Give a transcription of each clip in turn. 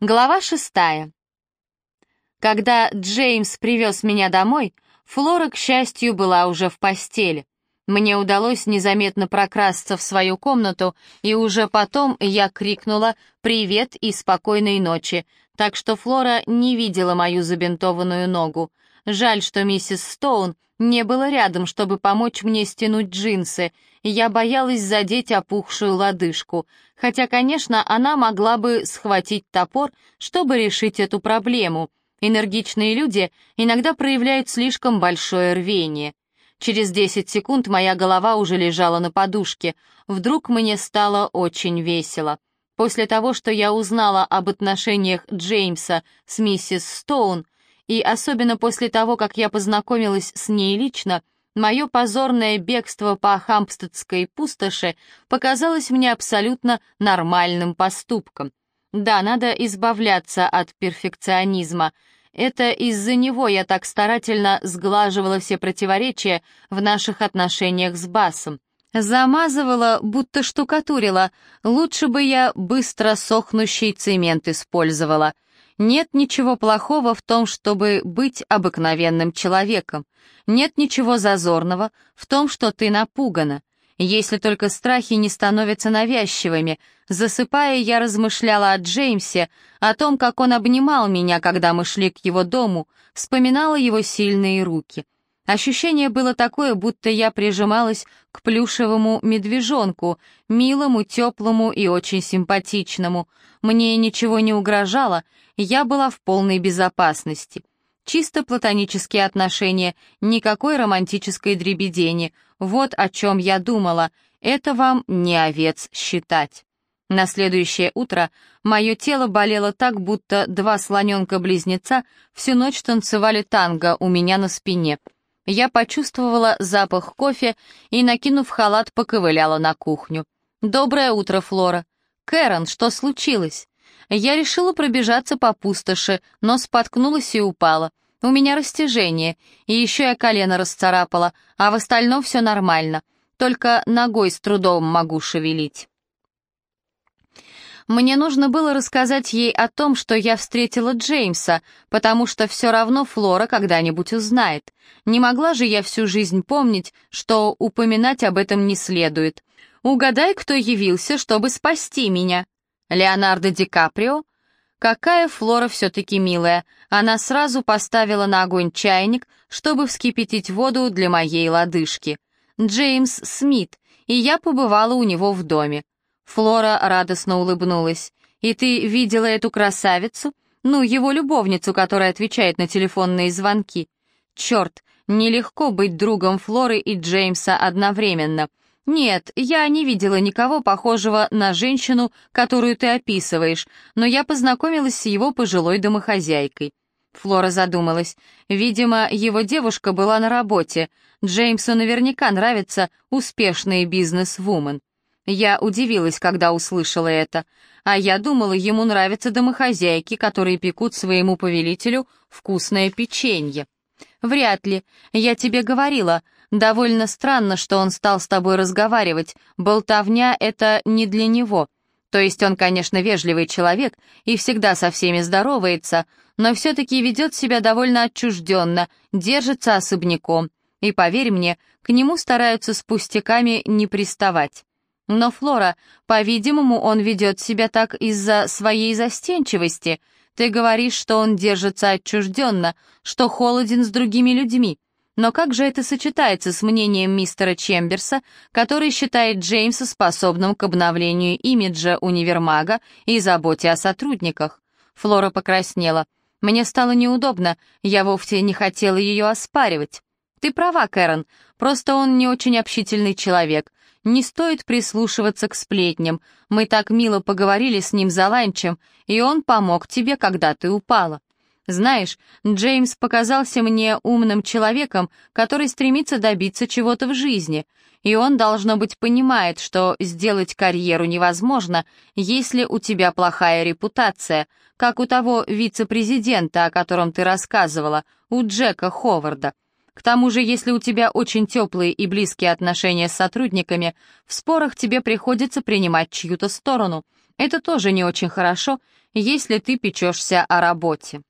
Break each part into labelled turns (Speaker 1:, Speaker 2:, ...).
Speaker 1: Глава шестая. Когда Джеймс привез меня домой, Флора, к счастью, была уже в постели. Мне удалось незаметно прокрасться в свою комнату, и уже потом я крикнула «Привет» и «Спокойной ночи», так что Флора не видела мою забинтованную ногу. Жаль, что миссис Стоун не было рядом, чтобы помочь мне стянуть джинсы, я боялась задеть опухшую лодыжку, хотя, конечно, она могла бы схватить топор, чтобы решить эту проблему. Энергичные люди иногда проявляют слишком большое рвение. Через 10 секунд моя голова уже лежала на подушке. Вдруг мне стало очень весело. После того, что я узнала об отношениях Джеймса с миссис Стоун, и особенно после того, как я познакомилась с ней лично, мое позорное бегство по Хампстедской пустоши показалось мне абсолютно нормальным поступком. Да, надо избавляться от перфекционизма. Это из-за него я так старательно сглаживала все противоречия в наших отношениях с Басом. Замазывала, будто штукатурила. Лучше бы я быстро сохнущий цемент использовала — нет ничего плохого в том, чтобы быть обыкновенным человеком. Нет ничего зазорного в том, что ты напугана. Если только страхи не становятся навязчивыми. Засыпая, я размышляла о Джеймсе, о том, как он обнимал меня, когда мы шли к его дому, вспоминала его сильные руки — Ощущение было такое, будто я прижималась к плюшевому медвежонку, милому, теплому и очень симпатичному. Мне ничего не угрожало, я была в полной безопасности. Чисто платонические отношения, никакой романтической дребедени. Вот о чем я думала. Это вам не овец считать. На следующее утро мое тело болело так, будто два слоненка-близнеца всю ночь танцевали танго у меня на спине — я почувствовала запах кофе и, накинув халат, поковыляла на кухню. «Доброе утро, Флора». «Кэрон, что случилось?» Я решила пробежаться по пустоши, но споткнулась и упала. У меня растяжение, и еще я колено расцарапала, а в остальном все нормально. Только ногой с трудом могу шевелить. Мне нужно было рассказать ей о том, что я встретила Джеймса, потому что все равно Флора когда-нибудь узнает. Не могла же я всю жизнь помнить, что упоминать об этом не следует. Угадай, кто явился, чтобы спасти меня. Леонардо Ди Каприо? Какая Флора все-таки милая. Она сразу поставила на огонь чайник, чтобы вскипятить воду для моей лодыжки. Джеймс Смит, и я побывала у него в доме. Флора радостно улыбнулась. «И ты видела эту красавицу? Ну, его любовницу, которая отвечает на телефонные звонки. Черт, нелегко быть другом Флоры и Джеймса одновременно. Нет, я не видела никого похожего на женщину, которую ты описываешь, но я познакомилась с его пожилой домохозяйкой». Флора задумалась. Видимо, его девушка была на работе. Джеймсу наверняка нравится успешный бизнес-вумен. Я удивилась, когда услышала это, а я думала, ему нравятся домохозяйки, которые пекут своему повелителю вкусное печенье. Вряд ли. Я тебе говорила, довольно странно, что он стал с тобой разговаривать. Болтовня — это не для него. То есть он, конечно, вежливый человек и всегда со всеми здоровается, но все-таки ведет себя довольно отчужденно, держится особняком. И поверь мне, к нему стараются с пустяками не приставать. Но, Флора, по-видимому, он ведет себя так из-за своей застенчивости. Ты говоришь, что он держится отчужденно, что холоден с другими людьми. Но как же это сочетается с мнением мистера Чемберса, который считает Джеймса способным к обновлению имиджа универмага и заботе о сотрудниках? Флора покраснела. Мне стало неудобно, я вовсе не хотела ее оспаривать. Ты права, Кэрон, просто он не очень общительный человек. Не стоит прислушиваться к сплетням. Мы так мило поговорили с ним за ланчем, и он помог тебе, когда ты упала. Знаешь, Джеймс показался мне умным человеком, который стремится добиться чего-то в жизни, и он, должно быть, понимает, что сделать карьеру невозможно, если у тебя плохая репутация, как у того вице-президента, о котором ты рассказывала, у Джека Ховарда. К тому же, если у тебя очень теплые и близкие отношения с сотрудниками, в спорах тебе приходится принимать чью-то сторону. Это тоже не очень хорошо, если ты печешься о работе.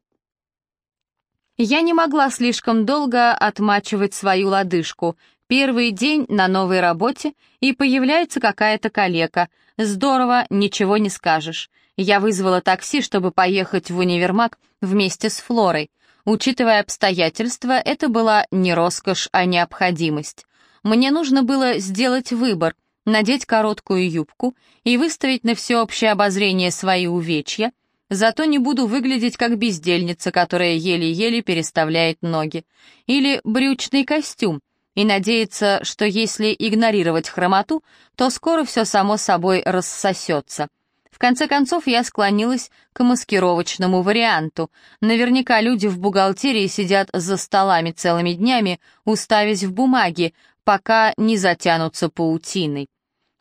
Speaker 1: Я не могла слишком долго отмачивать свою лодыжку. Первый день на новой работе, и появляется какая-то калека. Здорово, ничего не скажешь. Я вызвала такси, чтобы поехать в универмаг вместе с Флорой. Учитывая обстоятельства, это была не роскошь, а необходимость. Мне нужно было сделать выбор, надеть короткую юбку и выставить на всеобщее обозрение свои увечья, зато не буду выглядеть как бездельница, которая еле-еле переставляет ноги, или брючный костюм, и надеяться, что если игнорировать хромоту, то скоро все само собой рассосется. В конце концов, я склонилась к маскировочному варианту. Наверняка люди в бухгалтерии сидят за столами целыми днями, уставясь в бумаги, пока не затянутся паутиной.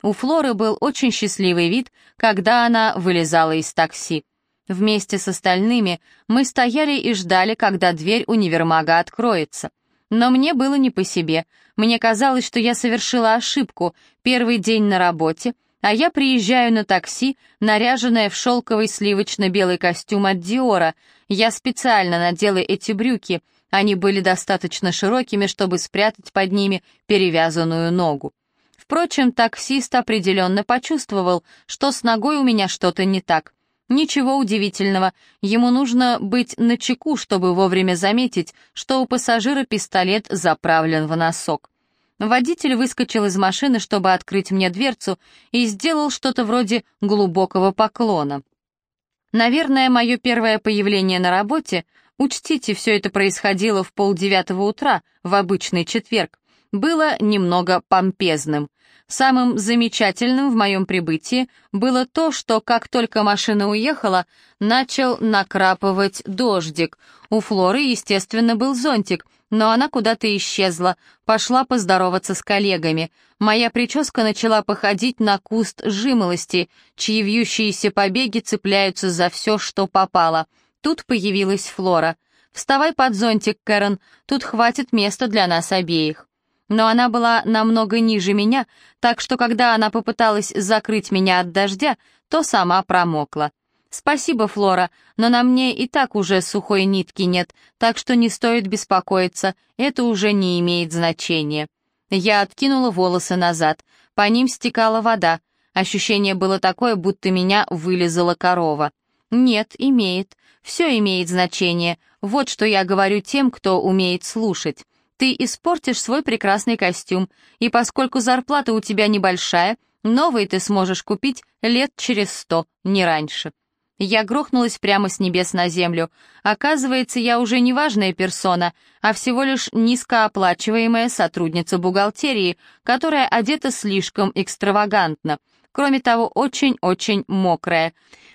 Speaker 1: У Флоры был очень счастливый вид, когда она вылезала из такси. Вместе с остальными мы стояли и ждали, когда дверь универмага откроется. Но мне было не по себе. Мне казалось, что я совершила ошибку. Первый день на работе — а я приезжаю на такси, наряженная в шелковый сливочно-белый костюм от Диора. Я специально надела эти брюки, они были достаточно широкими, чтобы спрятать под ними перевязанную ногу. Впрочем, таксист определенно почувствовал, что с ногой у меня что-то не так. Ничего удивительного, ему нужно быть начеку, чтобы вовремя заметить, что у пассажира пистолет заправлен в носок. Водитель выскочил из машины, чтобы открыть мне дверцу, и сделал что-то вроде глубокого поклона. Наверное, мое первое появление на работе, учтите, все это происходило в полдевятого утра, в обычный четверг, было немного помпезным. Самым замечательным в моем прибытии было то, что как только машина уехала, начал накрапывать дождик. У Флоры, естественно, был зонтик — но она куда-то исчезла, пошла поздороваться с коллегами. Моя прическа начала походить на куст жимолости, чьи вьющиеся побеги цепляются за все, что попало. Тут появилась Флора. «Вставай под зонтик, Кэрон, тут хватит места для нас обеих». Но она была намного ниже меня, так что когда она попыталась закрыть меня от дождя, то сама промокла. «Спасибо, Флора, но на мне и так уже сухой нитки нет, так что не стоит беспокоиться, это уже не имеет значения». Я откинула волосы назад, по ним стекала вода. Ощущение было такое, будто меня вылезала корова. «Нет, имеет. Все имеет значение. Вот что я говорю тем, кто умеет слушать. Ты испортишь свой прекрасный костюм, и поскольку зарплата у тебя небольшая, новый ты сможешь купить лет через сто, не раньше». Я грохнулась прямо с небес на землю. Оказывается, я уже не важная персона, а всего лишь низкооплачиваемая сотрудница бухгалтерии, которая одета слишком экстравагантно. Кроме того, очень-очень мокрая.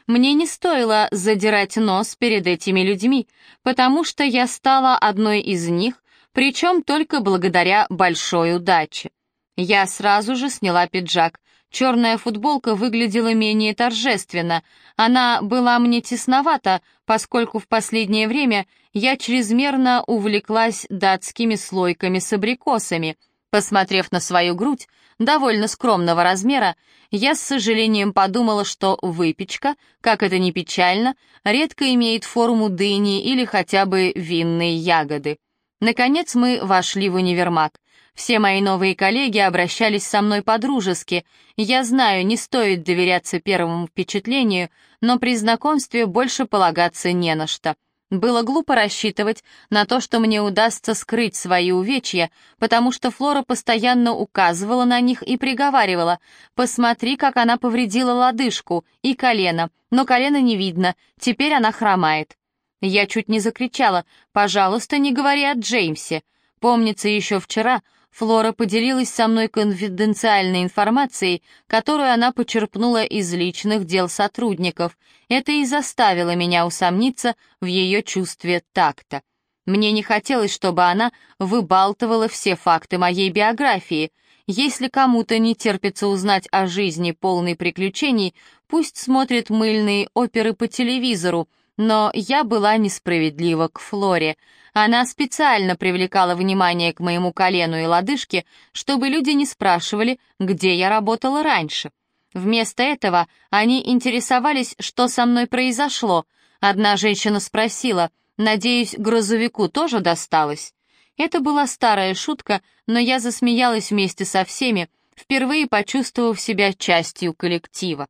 Speaker 1: Мне не стоило задирать нос перед этими людьми, потому что я стала одной из них, причем только благодаря большой удаче. Я сразу же сняла пиджак. Черная футболка выглядела менее торжественно. Она была мне тесновата, поскольку в последнее время я чрезмерно увлеклась датскими слойками с абрикосами. Посмотрев на свою грудь, довольно скромного размера, я с сожалением подумала, что выпечка, как это ни печально, редко имеет форму дыни или хотя бы винные ягоды. Наконец мы вошли в универмаг. Все мои новые коллеги обращались со мной по-дружески. Я знаю, не стоит доверяться первому впечатлению, но при знакомстве больше полагаться не на что. Было глупо рассчитывать на то, что мне удастся скрыть свои увечья, потому что Флора постоянно указывала на них и приговаривала «Посмотри, как она повредила лодыжку и колено, но колено не видно, теперь она хромает». Я чуть не закричала «Пожалуйста, не говори о Джеймсе». Помнится, еще вчера Флора поделилась со мной конфиденциальной информацией, которую она почерпнула из личных дел сотрудников. Это и заставило меня усомниться в ее чувстве такта. Мне не хотелось, чтобы она выбалтывала все факты моей биографии. Если кому-то не терпится узнать о жизни полной приключений, пусть смотрит мыльные оперы по телевизору, но я была несправедлива к Флоре — она специально привлекала внимание к моему колену и лодыжке, чтобы люди не спрашивали, где я работала раньше. Вместо этого они интересовались, что со мной произошло. Одна женщина спросила, «Надеюсь, грузовику тоже досталось?» Это была старая шутка, но я засмеялась вместе со всеми, впервые почувствовав себя частью коллектива.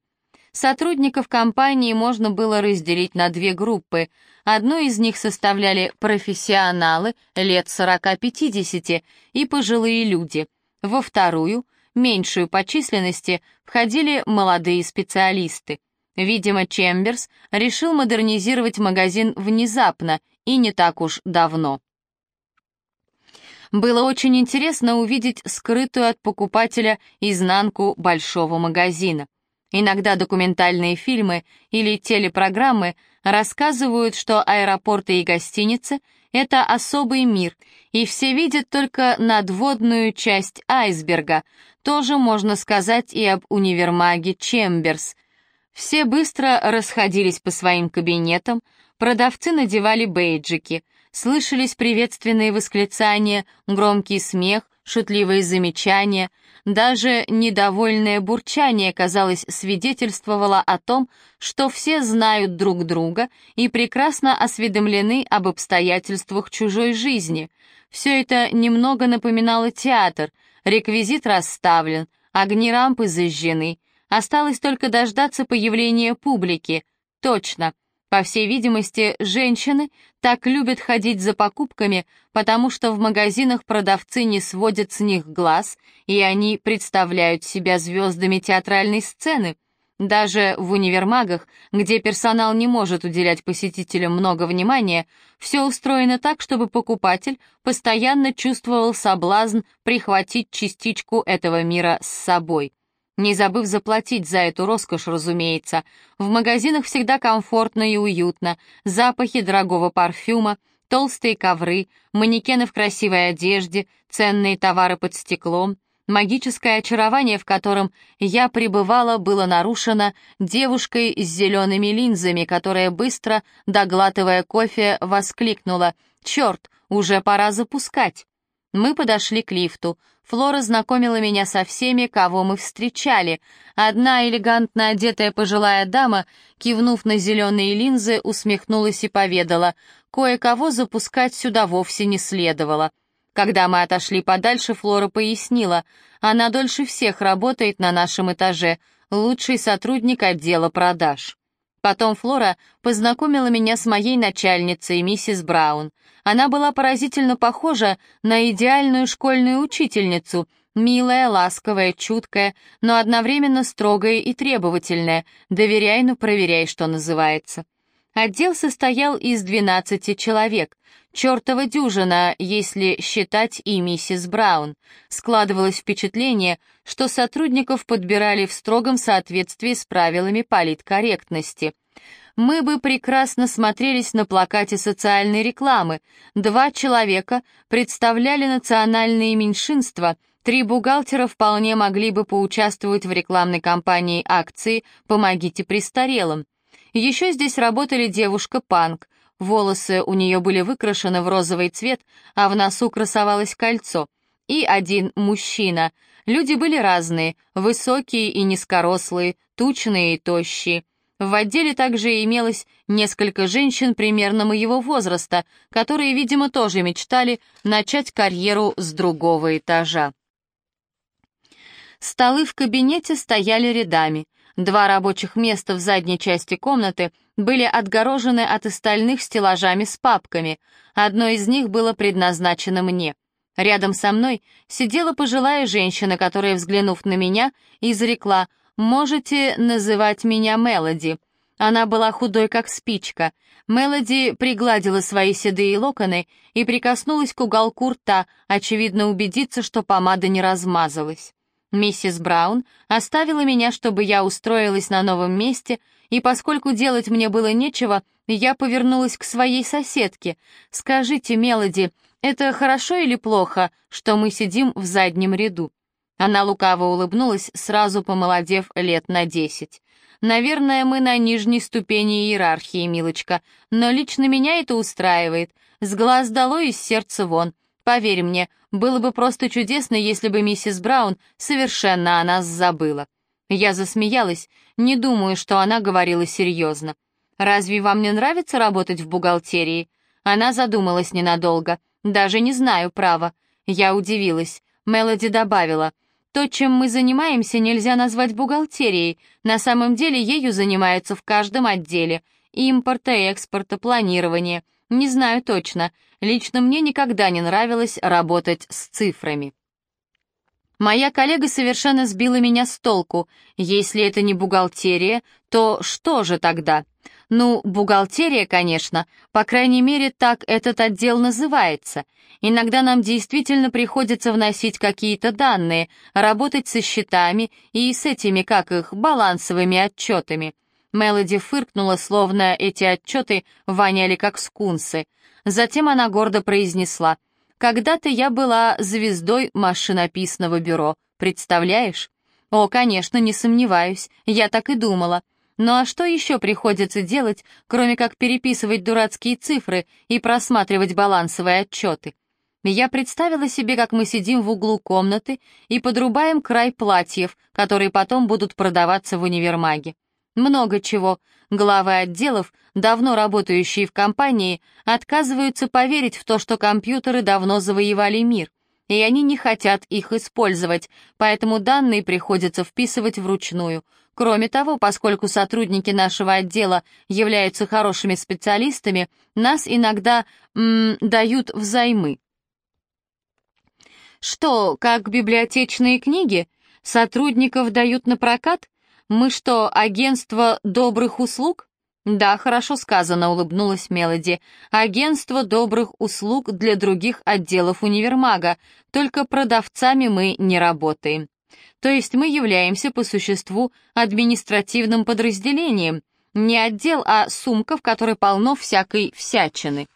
Speaker 1: Сотрудников компании можно было разделить на две группы. Одну из них составляли профессионалы лет 40-50 и пожилые люди. Во вторую, меньшую по численности, входили молодые специалисты. Видимо, Чемберс решил модернизировать магазин внезапно и не так уж давно. Было очень интересно увидеть скрытую от покупателя изнанку большого магазина. Иногда документальные фильмы или телепрограммы рассказывают, что аэропорты и гостиницы — это особый мир, и все видят только надводную часть айсберга. Тоже можно сказать и об универмаге Чемберс. Все быстро расходились по своим кабинетам, продавцы надевали бейджики, слышались приветственные восклицания, громкий смех, шутливые замечания — даже недовольное бурчание, казалось, свидетельствовало о том, что все знают друг друга и прекрасно осведомлены об обстоятельствах чужой жизни. Все это немного напоминало театр, реквизит расставлен, огни рампы зажжены. Осталось только дождаться появления публики. Точно, по всей видимости, женщины так любят ходить за покупками, потому что в магазинах продавцы не сводят с них глаз, и они представляют себя звездами театральной сцены. Даже в универмагах, где персонал не может уделять посетителям много внимания, все устроено так, чтобы покупатель постоянно чувствовал соблазн прихватить частичку этого мира с собой не забыв заплатить за эту роскошь, разумеется. В магазинах всегда комфортно и уютно, запахи дорогого парфюма, толстые ковры, манекены в красивой одежде, ценные товары под стеклом. Магическое очарование, в котором я пребывала, было нарушено девушкой с зелеными линзами, которая быстро, доглатывая кофе, воскликнула «Черт, уже пора запускать!» Мы подошли к лифту. Флора знакомила меня со всеми, кого мы встречали. Одна элегантно одетая пожилая дама, кивнув на зеленые линзы, усмехнулась и поведала, кое-кого запускать сюда вовсе не следовало. Когда мы отошли подальше, Флора пояснила, она дольше всех работает на нашем этаже, лучший сотрудник отдела продаж. Потом Флора познакомила меня с моей начальницей, миссис Браун. Она была поразительно похожа на идеальную школьную учительницу, милая, ласковая, чуткая, но одновременно строгая и требовательная, доверяй, но проверяй, что называется. Отдел состоял из 12 человек, чертова дюжина, если считать и миссис Браун. Складывалось впечатление, что сотрудников подбирали в строгом соответствии с правилами политкорректности. Мы бы прекрасно смотрелись на плакате социальной рекламы. Два человека представляли национальные меньшинства, три бухгалтера вполне могли бы поучаствовать в рекламной кампании акции «Помогите престарелым». Еще здесь работали девушка-панк. Волосы у нее были выкрашены в розовый цвет, а в носу красовалось кольцо. И один мужчина. Люди были разные, высокие и низкорослые, тучные и тощие. В отделе также имелось несколько женщин примерно моего возраста, которые, видимо, тоже мечтали начать карьеру с другого этажа. Столы в кабинете стояли рядами. Два рабочих места в задней части комнаты были отгорожены от остальных стеллажами с папками. Одно из них было предназначено мне. Рядом со мной сидела пожилая женщина, которая, взглянув на меня, изрекла «Можете называть меня Мелоди». Она была худой, как спичка. Мелоди пригладила свои седые локоны и прикоснулась к уголку рта, очевидно убедиться, что помада не размазалась. Миссис Браун оставила меня, чтобы я устроилась на новом месте, и поскольку делать мне было нечего, я повернулась к своей соседке. «Скажите, Мелоди, это хорошо или плохо, что мы сидим в заднем ряду?» Она лукаво улыбнулась, сразу помолодев лет на десять. «Наверное, мы на нижней ступени иерархии, милочка, но лично меня это устраивает. С глаз долой, из сердца вон. Поверь мне, было бы просто чудесно, если бы миссис Браун совершенно о нас забыла. Я засмеялась, не думаю, что она говорила серьезно. «Разве вам не нравится работать в бухгалтерии?» Она задумалась ненадолго. «Даже не знаю, право». Я удивилась. Мелоди добавила. «То, чем мы занимаемся, нельзя назвать бухгалтерией. На самом деле ею занимаются в каждом отделе. Импорта, экспорта, планирования. Не знаю точно. Лично мне никогда не нравилось работать с цифрами». Моя коллега совершенно сбила меня с толку. Если это не бухгалтерия, то что же тогда? Ну, бухгалтерия, конечно, по крайней мере, так этот отдел называется. Иногда нам действительно приходится вносить какие-то данные, работать со счетами и с этими, как их, балансовыми отчетами. Мелоди фыркнула, словно эти отчеты воняли как скунсы. Затем она гордо произнесла — когда-то я была звездой машинописного бюро, представляешь? О, конечно, не сомневаюсь, я так и думала. Ну а что еще приходится делать, кроме как переписывать дурацкие цифры и просматривать балансовые отчеты? Я представила себе, как мы сидим в углу комнаты и подрубаем край платьев, которые потом будут продаваться в универмаге. Много чего. Главы отделов, давно работающие в компании, отказываются поверить в то, что компьютеры давно завоевали мир, и они не хотят их использовать, поэтому данные приходится вписывать вручную. Кроме того, поскольку сотрудники нашего отдела являются хорошими специалистами, нас иногда м, дают взаймы. Что, как библиотечные книги? Сотрудников дают на прокат? «Мы что, агентство добрых услуг?» «Да, хорошо сказано», — улыбнулась Мелоди. «Агентство добрых услуг для других отделов универмага, только продавцами мы не работаем. То есть мы являемся по существу административным подразделением, не отдел, а сумка, в которой полно всякой всячины».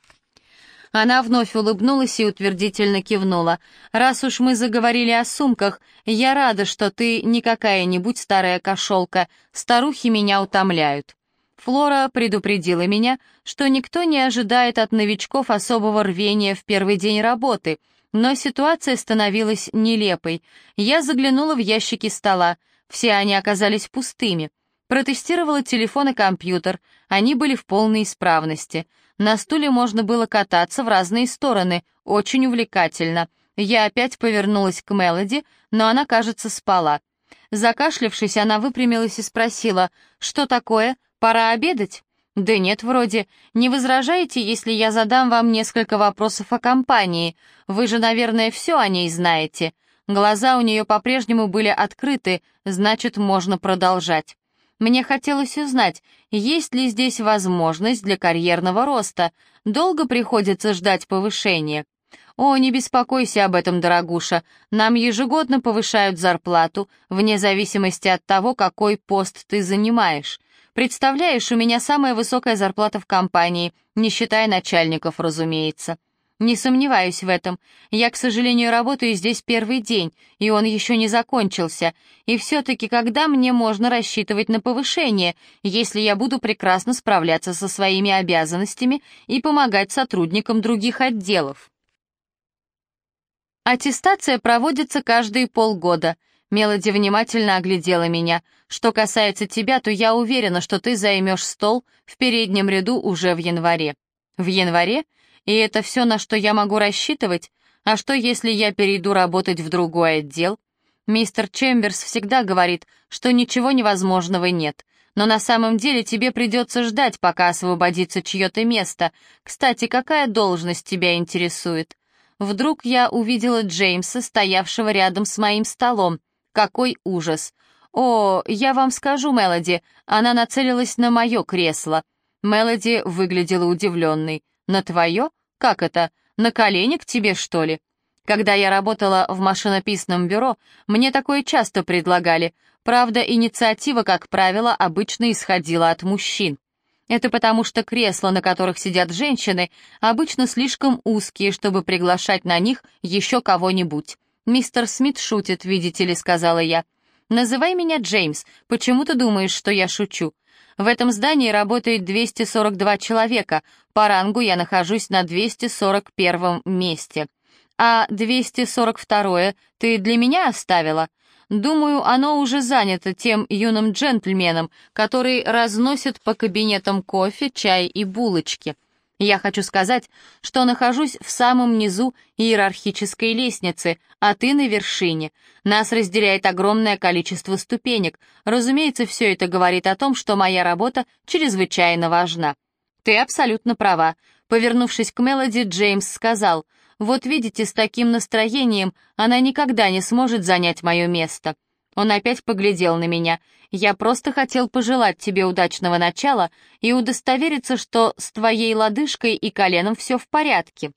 Speaker 1: Она вновь улыбнулась и утвердительно кивнула. «Раз уж мы заговорили о сумках, я рада, что ты не какая-нибудь старая кошелка. Старухи меня утомляют». Флора предупредила меня, что никто не ожидает от новичков особого рвения в первый день работы, но ситуация становилась нелепой. Я заглянула в ящики стола, все они оказались пустыми. Протестировала телефон и компьютер, они были в полной исправности — на стуле можно было кататься в разные стороны, очень увлекательно. Я опять повернулась к Мелоди, но она, кажется, спала. Закашлявшись, она выпрямилась и спросила, «Что такое? Пора обедать?» «Да нет, вроде. Не возражаете, если я задам вам несколько вопросов о компании? Вы же, наверное, все о ней знаете». Глаза у нее по-прежнему были открыты, значит, можно продолжать. Мне хотелось узнать, есть ли здесь возможность для карьерного роста, долго приходится ждать повышения. «О, не беспокойся об этом, дорогуша. Нам ежегодно повышают зарплату, вне зависимости от того, какой пост ты занимаешь. Представляешь, у меня самая высокая зарплата в компании, не считая начальников, разумеется. «Не сомневаюсь в этом. Я, к сожалению, работаю здесь первый день, и он еще не закончился. И все-таки когда мне можно рассчитывать на повышение, если я буду прекрасно справляться со своими обязанностями и помогать сотрудникам других отделов?» Аттестация проводится каждые полгода. Мелоди внимательно оглядела меня. Что касается тебя, то я уверена, что ты займешь стол в переднем ряду уже в январе. В январе? И это все, на что я могу рассчитывать? А что, если я перейду работать в другой отдел? Мистер Чемберс всегда говорит, что ничего невозможного нет. Но на самом деле тебе придется ждать, пока освободится чье-то место. Кстати, какая должность тебя интересует? Вдруг я увидела Джеймса, стоявшего рядом с моим столом. Какой ужас! О, я вам скажу, Мелоди, она нацелилась на мое кресло. Мелоди выглядела удивленной. «На твое? Как это? На колени к тебе, что ли?» Когда я работала в машинописном бюро, мне такое часто предлагали. Правда, инициатива, как правило, обычно исходила от мужчин. Это потому, что кресла, на которых сидят женщины, обычно слишком узкие, чтобы приглашать на них еще кого-нибудь. «Мистер Смит шутит, видите ли», — сказала я. «Называй меня Джеймс. Почему ты думаешь, что я шучу? В этом здании работает 242 человека. По рангу я нахожусь на 241 месте. А 242 ты для меня оставила? Думаю, оно уже занято тем юным джентльменом, который разносит по кабинетам кофе, чай и булочки. Я хочу сказать, что нахожусь в самом низу иерархической лестницы, а ты на вершине. Нас разделяет огромное количество ступенек. Разумеется, все это говорит о том, что моя работа чрезвычайно важна. Ты абсолютно права. Повернувшись к Мелоди, Джеймс сказал, «Вот видите, с таким настроением она никогда не сможет занять мое место». Он опять поглядел на меня. «Я просто хотел пожелать тебе удачного начала и удостовериться, что с твоей лодыжкой и коленом все в порядке».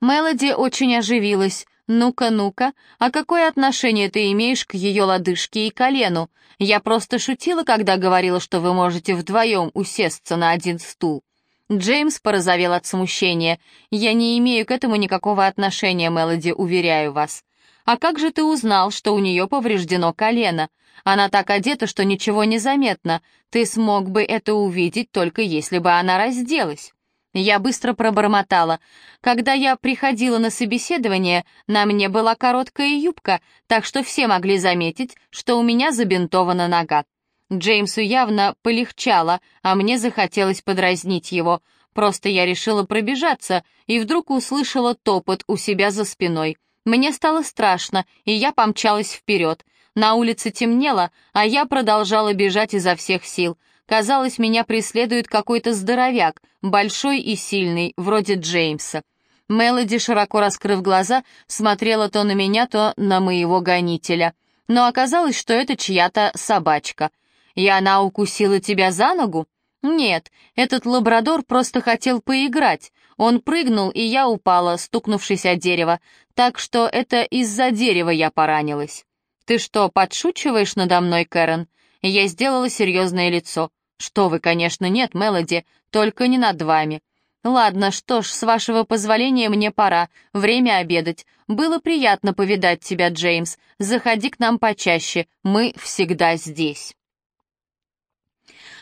Speaker 1: Мелоди очень оживилась. «Ну-ка, ну-ка, а какое отношение ты имеешь к ее лодыжке и колену? Я просто шутила, когда говорила, что вы можете вдвоем усесться на один стул». Джеймс порозовел от смущения. «Я не имею к этому никакого отношения, Мелоди, уверяю вас. «А как же ты узнал, что у нее повреждено колено? Она так одета, что ничего не заметно. Ты смог бы это увидеть, только если бы она разделась». Я быстро пробормотала. Когда я приходила на собеседование, на мне была короткая юбка, так что все могли заметить, что у меня забинтована нога. Джеймсу явно полегчало, а мне захотелось подразнить его. Просто я решила пробежаться и вдруг услышала топот у себя за спиной. Мне стало страшно, и я помчалась вперед. На улице темнело, а я продолжала бежать изо всех сил. Казалось, меня преследует какой-то здоровяк, большой и сильный, вроде Джеймса. Мелоди, широко раскрыв глаза, смотрела то на меня, то на моего гонителя. Но оказалось, что это чья-то собачка. «И она укусила тебя за ногу?» «Нет, этот лабрадор просто хотел поиграть. Он прыгнул, и я упала, стукнувшись о дерево, так что это из-за дерева я поранилась. Ты что, подшучиваешь надо мной, Кэрон? Я сделала серьезное лицо. Что вы, конечно, нет, Мелоди, только не над вами. Ладно, что ж, с вашего позволения мне пора, время обедать. Было приятно повидать тебя, Джеймс. Заходи к нам почаще, мы всегда здесь.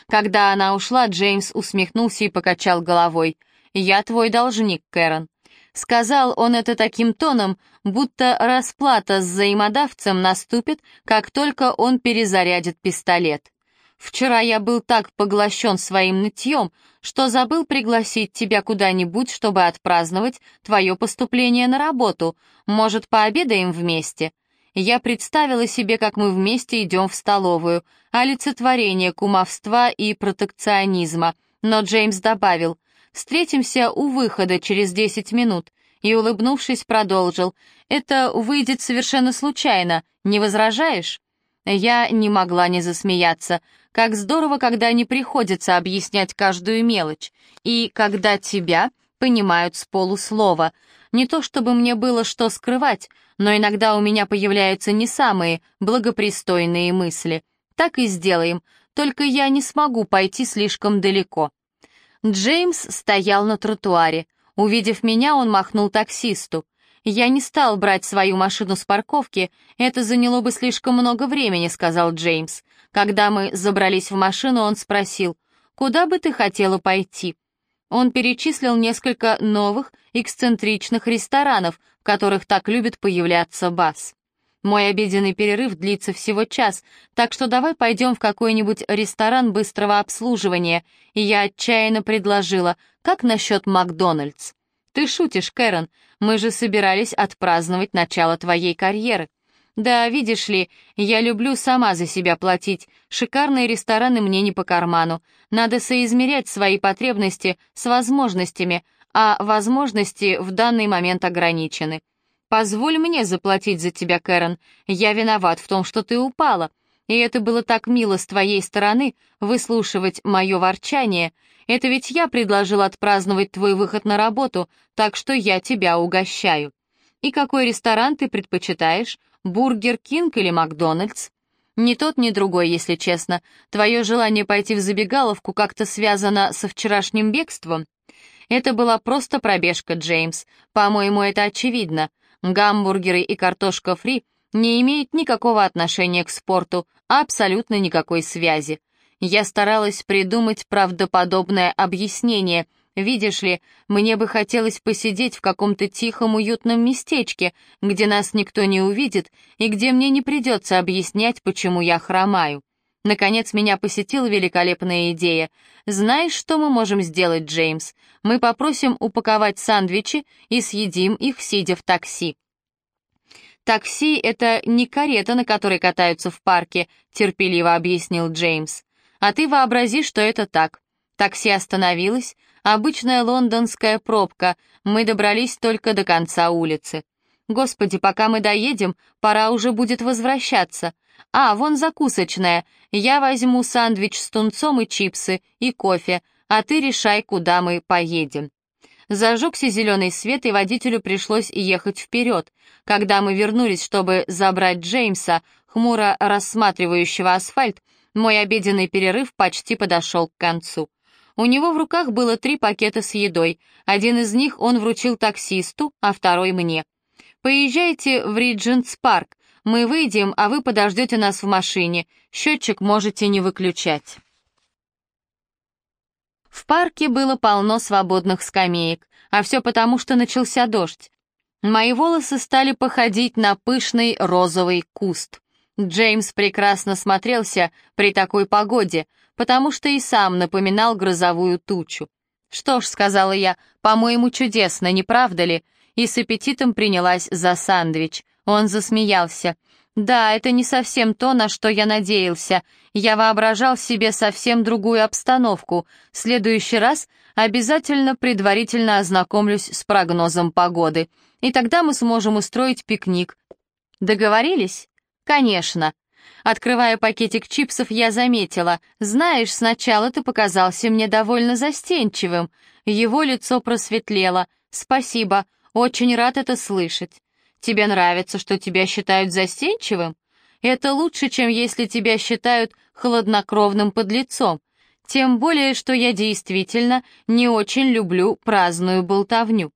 Speaker 1: Когда она ушла, Джеймс усмехнулся и покачал головой. «Я твой должник, Кэрон». Сказал он это таким тоном, будто расплата с взаимодавцем наступит, как только он перезарядит пистолет. «Вчера я был так поглощен своим нытьем, что забыл пригласить тебя куда-нибудь, чтобы отпраздновать твое поступление на работу. Может, пообедаем вместе?» Я представила себе, как мы вместе идем в столовую, олицетворение кумовства и протекционизма, но Джеймс добавил, Встретимся у выхода через десять минут». И, улыбнувшись, продолжил. «Это выйдет совершенно случайно, не возражаешь?» Я не могла не засмеяться. Как здорово, когда не приходится объяснять каждую мелочь. И когда тебя понимают с полуслова. Не то чтобы мне было что скрывать, но иногда у меня появляются не самые благопристойные мысли. Так и сделаем, только я не смогу пойти слишком далеко. Джеймс стоял на тротуаре. Увидев меня, он махнул таксисту. «Я не стал брать свою машину с парковки, это заняло бы слишком много времени», — сказал Джеймс. Когда мы забрались в машину, он спросил, «Куда бы ты хотела пойти?» Он перечислил несколько новых, эксцентричных ресторанов, в которых так любит появляться Бас. Мой обеденный перерыв длится всего час, так что давай пойдем в какой-нибудь ресторан быстрого обслуживания. И я отчаянно предложила, как насчет Макдональдс? Ты шутишь, Кэрон, мы же собирались отпраздновать начало твоей карьеры. Да, видишь ли, я люблю сама за себя платить. Шикарные рестораны мне не по карману. Надо соизмерять свои потребности с возможностями, а возможности в данный момент ограничены. «Позволь мне заплатить за тебя, Кэрон. Я виноват в том, что ты упала. И это было так мило с твоей стороны, выслушивать мое ворчание. Это ведь я предложил отпраздновать твой выход на работу, так что я тебя угощаю. И какой ресторан ты предпочитаешь? Бургер Кинг или Макдональдс?» Ни тот, ни другой, если честно. Твое желание пойти в забегаловку как-то связано со вчерашним бегством? Это была просто пробежка, Джеймс. По-моему, это очевидно. Гамбургеры и картошка фри не имеют никакого отношения к спорту, абсолютно никакой связи. Я старалась придумать правдоподобное объяснение, Видишь ли, мне бы хотелось посидеть в каком-то тихом, уютном местечке, где нас никто не увидит и где мне не придется объяснять, почему я хромаю. Наконец меня посетила великолепная идея. Знаешь, что мы можем сделать, Джеймс? Мы попросим упаковать сандвичи и съедим их, сидя в такси. «Такси — это не карета, на которой катаются в парке», — терпеливо объяснил Джеймс. «А ты вообрази, что это так. Такси остановилось, обычная лондонская пробка, мы добрались только до конца улицы. Господи, пока мы доедем, пора уже будет возвращаться. А, вон закусочная, я возьму сандвич с тунцом и чипсы, и кофе, а ты решай, куда мы поедем. Зажегся зеленый свет, и водителю пришлось ехать вперед. Когда мы вернулись, чтобы забрать Джеймса, хмуро рассматривающего асфальт, мой обеденный перерыв почти подошел к концу. У него в руках было три пакета с едой. Один из них он вручил таксисту, а второй мне. «Поезжайте в Риджентс парк. Мы выйдем, а вы подождете нас в машине. Счетчик можете не выключать». В парке было полно свободных скамеек, а все потому, что начался дождь. Мои волосы стали походить на пышный розовый куст. Джеймс прекрасно смотрелся при такой погоде, потому что и сам напоминал грозовую тучу. «Что ж», — сказала я, — «по-моему, чудесно, не правда ли?» И с аппетитом принялась за сандвич. Он засмеялся. «Да, это не совсем то, на что я надеялся. Я воображал себе совсем другую обстановку. В следующий раз обязательно предварительно ознакомлюсь с прогнозом погоды. И тогда мы сможем устроить пикник. Договорились?» «Конечно». Открывая пакетик чипсов, я заметила. «Знаешь, сначала ты показался мне довольно застенчивым». Его лицо просветлело. «Спасибо, очень рад это слышать. Тебе нравится, что тебя считают застенчивым? Это лучше, чем если тебя считают хладнокровным подлецом. Тем более, что я действительно не очень люблю праздную болтовню.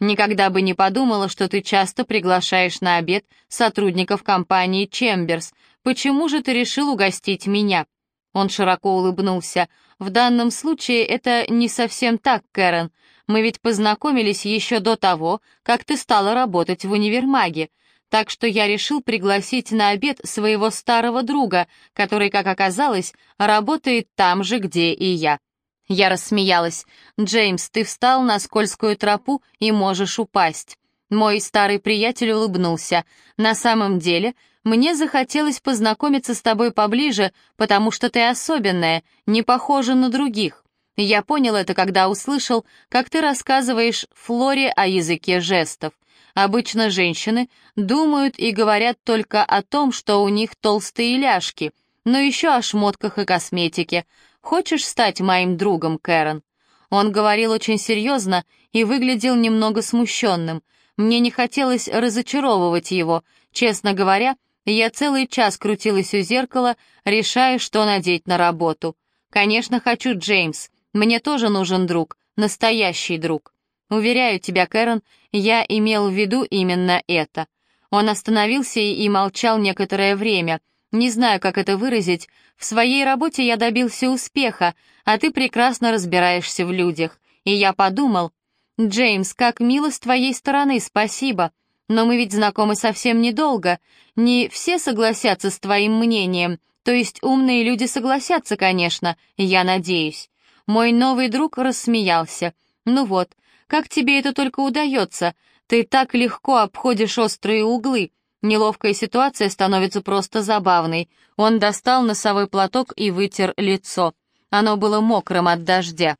Speaker 1: Никогда бы не подумала, что ты часто приглашаешь на обед сотрудников компании Чемберс. Почему же ты решил угостить меня?» Он широко улыбнулся. «В данном случае это не совсем так, Кэрон. Мы ведь познакомились еще до того, как ты стала работать в универмаге. Так что я решил пригласить на обед своего старого друга, который, как оказалось, работает там же, где и я. Я рассмеялась. «Джеймс, ты встал на скользкую тропу и можешь упасть». Мой старый приятель улыбнулся. «На самом деле, мне захотелось познакомиться с тобой поближе, потому что ты особенная, не похожа на других. Я понял это, когда услышал, как ты рассказываешь Флоре о языке жестов. Обычно женщины думают и говорят только о том, что у них толстые ляжки, но еще о шмотках и косметике. Хочешь стать моим другом, Кэрон?» Он говорил очень серьезно и выглядел немного смущенным. Мне не хотелось разочаровывать его. Честно говоря, я целый час крутилась у зеркала, решая, что надеть на работу. «Конечно, хочу, Джеймс. Мне тоже нужен друг, настоящий друг. Уверяю тебя, Кэрон, я имел в виду именно это. Он остановился и молчал некоторое время. Не знаю, как это выразить. В своей работе я добился успеха, а ты прекрасно разбираешься в людях. И я подумал, Джеймс, как мило с твоей стороны, спасибо. Но мы ведь знакомы совсем недолго. Не все согласятся с твоим мнением. То есть умные люди согласятся, конечно, я надеюсь. Мой новый друг рассмеялся. «Ну вот, как тебе это только удается? Ты так легко обходишь острые углы. Неловкая ситуация становится просто забавной. Он достал носовой платок и вытер лицо. Оно было мокрым от дождя.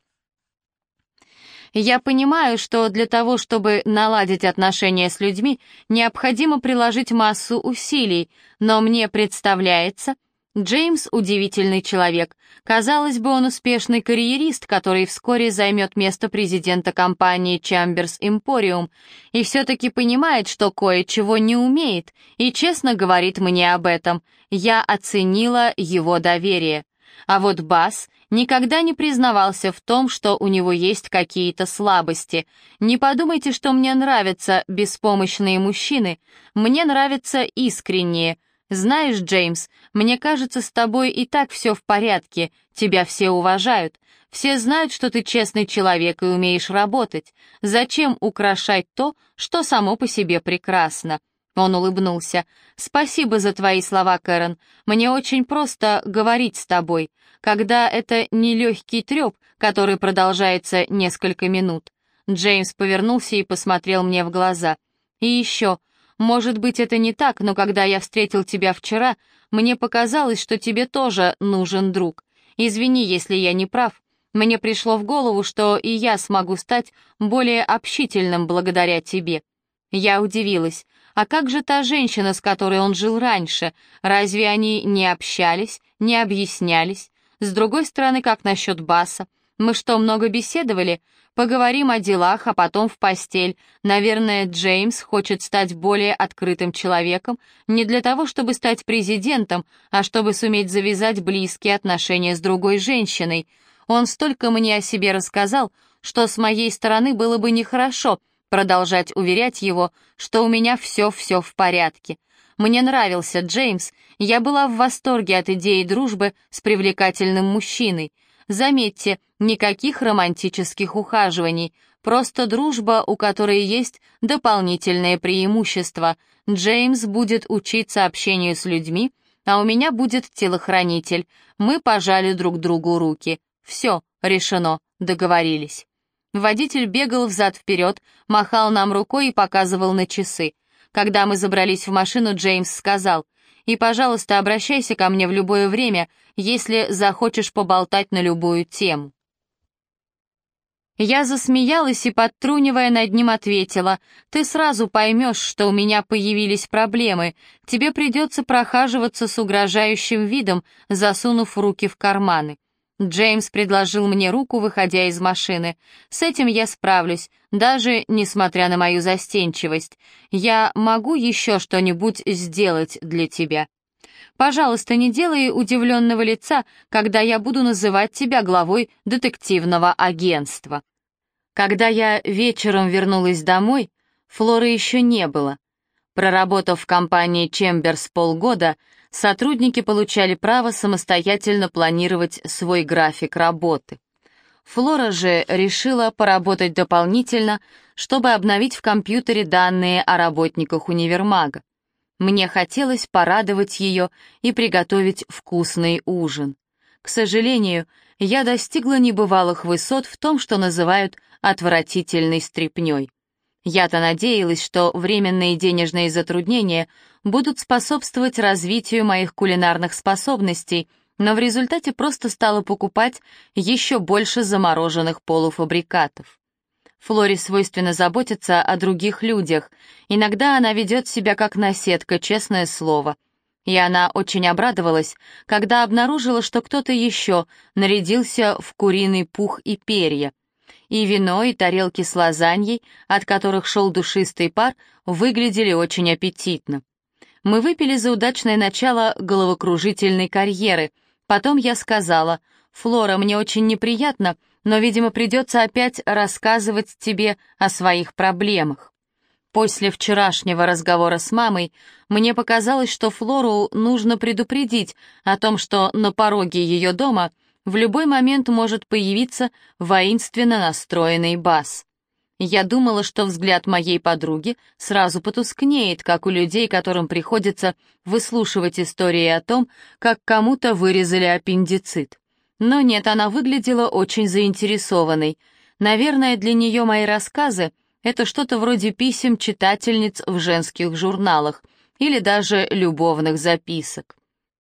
Speaker 1: Я понимаю, что для того, чтобы наладить отношения с людьми, необходимо приложить массу усилий, но мне представляется, Джеймс — удивительный человек. Казалось бы, он успешный карьерист, который вскоре займет место президента компании Chambers Emporium, и все-таки понимает, что кое-чего не умеет, и честно говорит мне об этом. Я оценила его доверие. А вот Бас никогда не признавался в том, что у него есть какие-то слабости. Не подумайте, что мне нравятся беспомощные мужчины. Мне нравятся искренние — «Знаешь, Джеймс, мне кажется, с тобой и так все в порядке, тебя все уважают. Все знают, что ты честный человек и умеешь работать. Зачем украшать то, что само по себе прекрасно?» Он улыбнулся. «Спасибо за твои слова, Кэрон. Мне очень просто говорить с тобой, когда это не легкий треп, который продолжается несколько минут». Джеймс повернулся и посмотрел мне в глаза. «И еще, может быть, это не так, но когда я встретил тебя вчера, мне показалось, что тебе тоже нужен друг. Извини, если я не прав. Мне пришло в голову, что и я смогу стать более общительным благодаря тебе». Я удивилась. А как же та женщина, с которой он жил раньше? Разве они не общались, не объяснялись? С другой стороны, как насчет Баса? Мы что, много беседовали? Поговорим о делах, а потом в постель. Наверное, Джеймс хочет стать более открытым человеком, не для того, чтобы стать президентом, а чтобы суметь завязать близкие отношения с другой женщиной. Он столько мне о себе рассказал, что с моей стороны было бы нехорошо продолжать уверять его, что у меня все-все в порядке. Мне нравился Джеймс, я была в восторге от идеи дружбы с привлекательным мужчиной. Заметьте, никаких романтических ухаживаний, просто дружба, у которой есть дополнительные преимущества. Джеймс будет учиться общению с людьми, а у меня будет телохранитель. Мы пожали друг другу руки. Все, решено, договорились. Водитель бегал взад-вперед, махал нам рукой и показывал на часы. Когда мы забрались в машину, Джеймс сказал, «И, пожалуйста, обращайся ко мне в любое время, если захочешь поболтать на любую тему». Я засмеялась и, подтрунивая над ним, ответила, «Ты сразу поймешь, что у меня появились проблемы. Тебе придется прохаживаться с угрожающим видом, засунув руки в карманы. Джеймс предложил мне руку, выходя из машины. С этим я справлюсь, даже несмотря на мою застенчивость. Я могу еще что-нибудь сделать для тебя. Пожалуйста, не делай удивленного лица, когда я буду называть тебя главой детективного агентства. Когда я вечером вернулась домой, Флоры еще не было. Проработав в компании Чемберс полгода, сотрудники получали право самостоятельно планировать свой график работы. Флора же решила поработать дополнительно, чтобы обновить в компьютере данные о работниках универмага. Мне хотелось порадовать ее и приготовить вкусный ужин. К сожалению, я достигла небывалых высот в том, что называют отвратительной стряпнёй. Я-то надеялась, что временные денежные затруднения будут способствовать развитию моих кулинарных способностей, но в результате просто стала покупать еще больше замороженных полуфабрикатов. Флоре свойственно заботиться о других людях. Иногда она ведет себя как наседка, честное слово. И она очень обрадовалась, когда обнаружила, что кто-то еще нарядился в куриный пух и перья и вино, и тарелки с лазаньей, от которых шел душистый пар, выглядели очень аппетитно. Мы выпили за удачное начало головокружительной карьеры. Потом я сказала, «Флора, мне очень неприятно, но, видимо, придется опять рассказывать тебе о своих проблемах». После вчерашнего разговора с мамой мне показалось, что Флору нужно предупредить о том, что на пороге ее дома в любой момент может появиться воинственно настроенный бас. Я думала, что взгляд моей подруги сразу потускнеет, как у людей, которым приходится выслушивать истории о том, как кому-то вырезали аппендицит. Но нет, она выглядела очень заинтересованной. Наверное, для нее мои рассказы — это что-то вроде писем читательниц в женских журналах или даже любовных записок.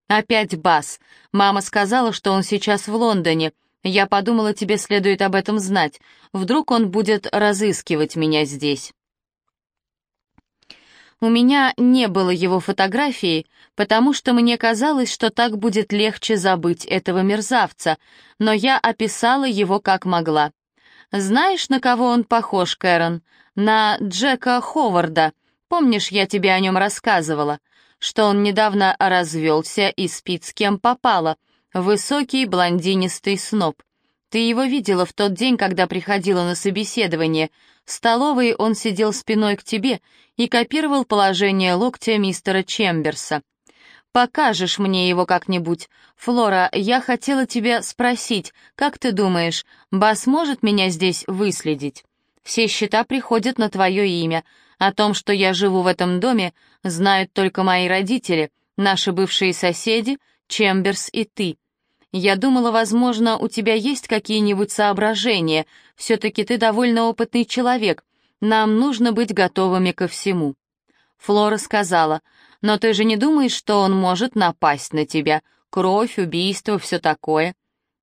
Speaker 1: Опять Бас. Мама сказала, что он сейчас в Лондоне. Я подумала, тебе следует об этом знать. Вдруг он будет разыскивать меня здесь. У меня не было его фотографии, потому что мне казалось, что так будет легче забыть этого мерзавца, но я описала его как могла. Знаешь, на кого он похож, Кэрон? На Джека Ховарда. Помнишь, я тебе о нем рассказывала? что он недавно развелся и спит с кем попало. Высокий блондинистый сноб. Ты его видела в тот день, когда приходила на собеседование. В столовой он сидел спиной к тебе и копировал положение локтя мистера Чемберса. Покажешь мне его как-нибудь. Флора, я хотела тебя спросить, как ты думаешь, Бас может меня здесь выследить? Все счета приходят на твое имя. О том, что я живу в этом доме, знают только мои родители, наши бывшие соседи, Чемберс и ты. Я думала, возможно, у тебя есть какие-нибудь соображения. Все-таки ты довольно опытный человек. Нам нужно быть готовыми ко всему». Флора сказала, «Но ты же не думаешь, что он может напасть на тебя? Кровь, убийство, все такое».